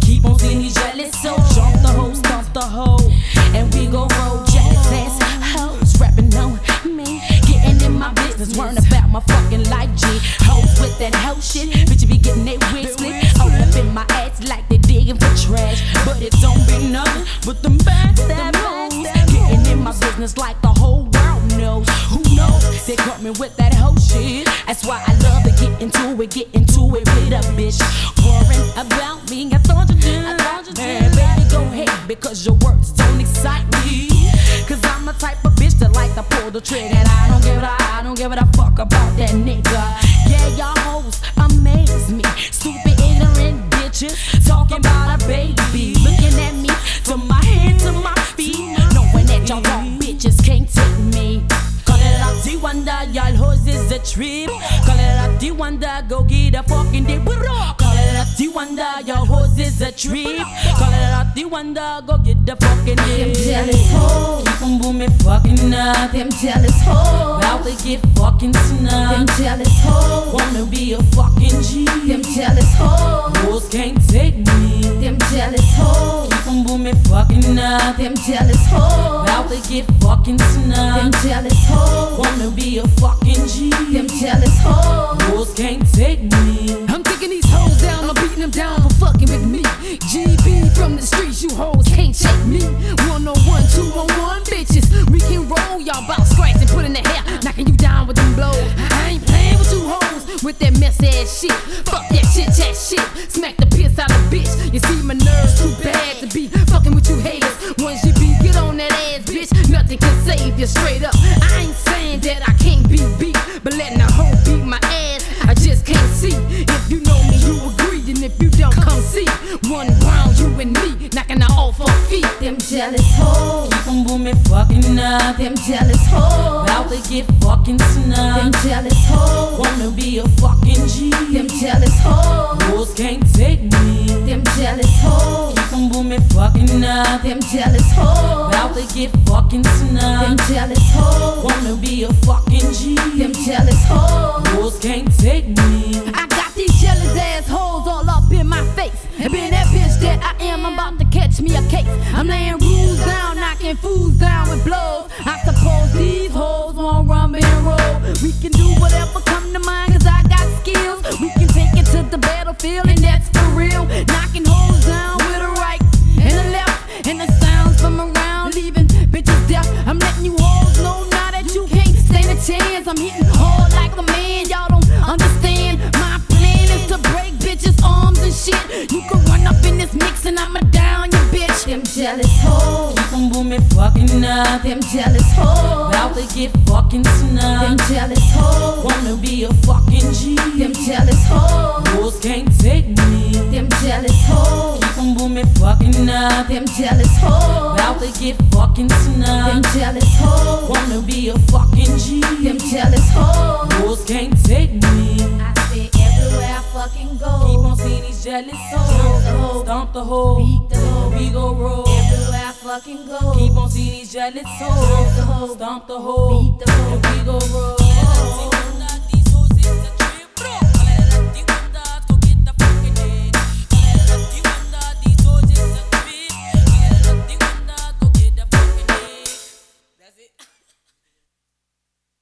keep on seeing jealous souls. Jump the hoe, stomp the hoe, and we gon' roll jealous hoes. Rapping on me, getting in my business, about my fucking life. G hoes with that hoe shit, bitch be getting their but them backstab hoes. Getting in my business like the whole world knows. Who knows? They caught me with that hoe shit. That's why I love to get into it, get into it with a bitch. Worrying about me, I thought you did. Man, baby, go ahead because your words don't excite me. Cause I'm the type of bitch that like to pull the trigger. And I don't give a, I don't give a fuck about that nigga. Yeah, a trip. Call it out the wonder, go get a fucking dip. Call it out the wonder, y'all hoes is a trip. Call it out the wonder, go get the fucking dip. Them jealous hoes, Keep on booming, fucking up. them jealous hoes, About to get fucking them snubbed. jealous hoes, Wanna be a fucking G. them jealous hoes, Hoes can't take me. them jealous hoes, Keep on booming, fucking up. them jealous hoes, to get fucking them snubbed. jealous hoes, Wanna be a fucking G. them jealous hoes. Hoes can't take me. I'm taking these hoes down, I'm beating them down for fucking with me. GB from the streets, you hoes can't check me. One on one, two on one, bitches. We can roll y'all bout scratch and put in the hair, knocking you down with them blows. I ain't playing with you hoes with that mess ass shit. Fuck nothing can save you straight up. I ain't saying that I can't be beat, but letting a hoe beat my ass, I just can't see. If you know me, you agree, and if you don't, come see. One round, you and me, knocking her off her feet. Them jealous hoes, Keep on booming, fucking up. them jealous hoes, About to get fucking them jealous hoes, Wanna be a fucking G. them jealous hoes, Hoes can't take fucking up. them jealous hoes, About to get fucking them snubbed. jealous hoes, Wanna be a fucking G. them jealous hoes. Hoes can't take me. I got these jealous assholes all up in my face. And being that bitch that I am, I'm about to catch me a case. I'm laying rules down, knocking fools down with blows. I suppose these hoes won't run and roll. We can do whatever come to mind, chance. I'm hitting hard like a man, y'all don't understand. My plan is to break bitches' arms and shit. You can run up in this mix and I'ma down your bitch. Them jealous hoes, Keep on booming, fucking up. them jealous hoes, About to get fucking them jealous hoes, Wanna be a fucking G. them jealous hoes, Hoes can't take me. them jealous hoes, Keep on booming, fucking up. them jealous hoes, About to get fucking them jealous hoes, Wanna be a fucking G. can't take me. I spit everywhere I fucking go. Keep on seeing these jealous souls. Stomp the hole. Beat the hoe. We go roll. Everywhere I fucking go. Keep on seeing these jealous souls. Stomp the hole. Beat the. And we go roll.